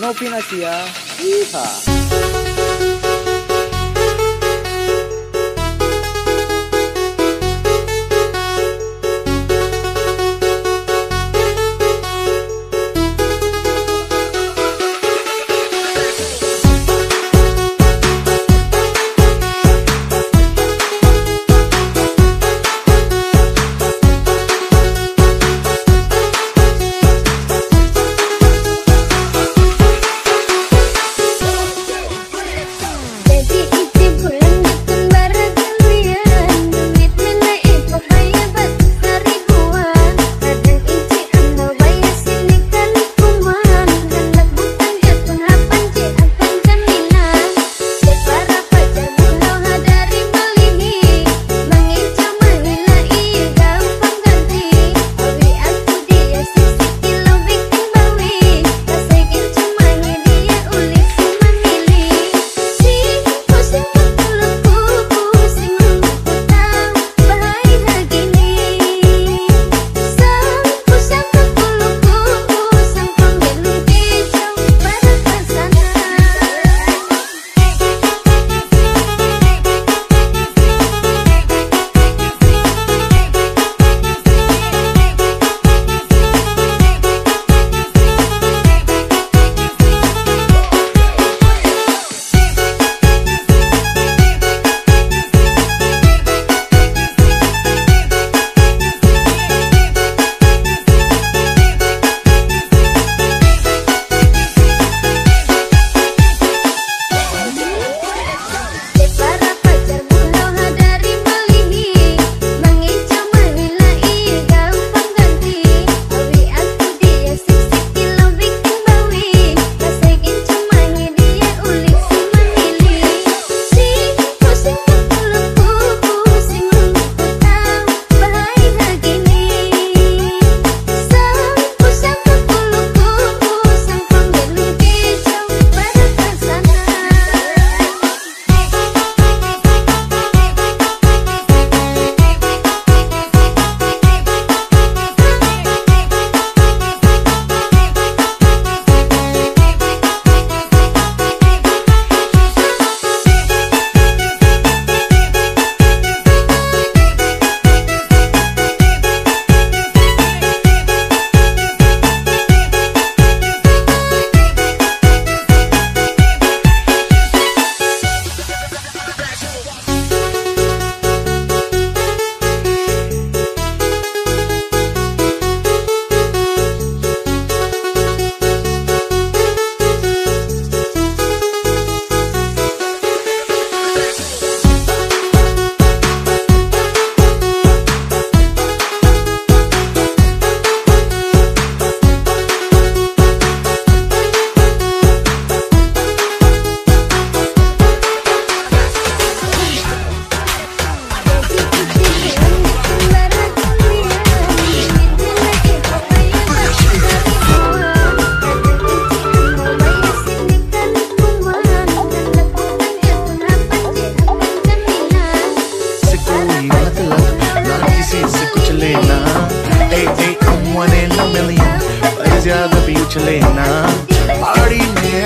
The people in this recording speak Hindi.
No Pinasia. Yeehaw. ज़्यादा भी उछले ना। पार्टी में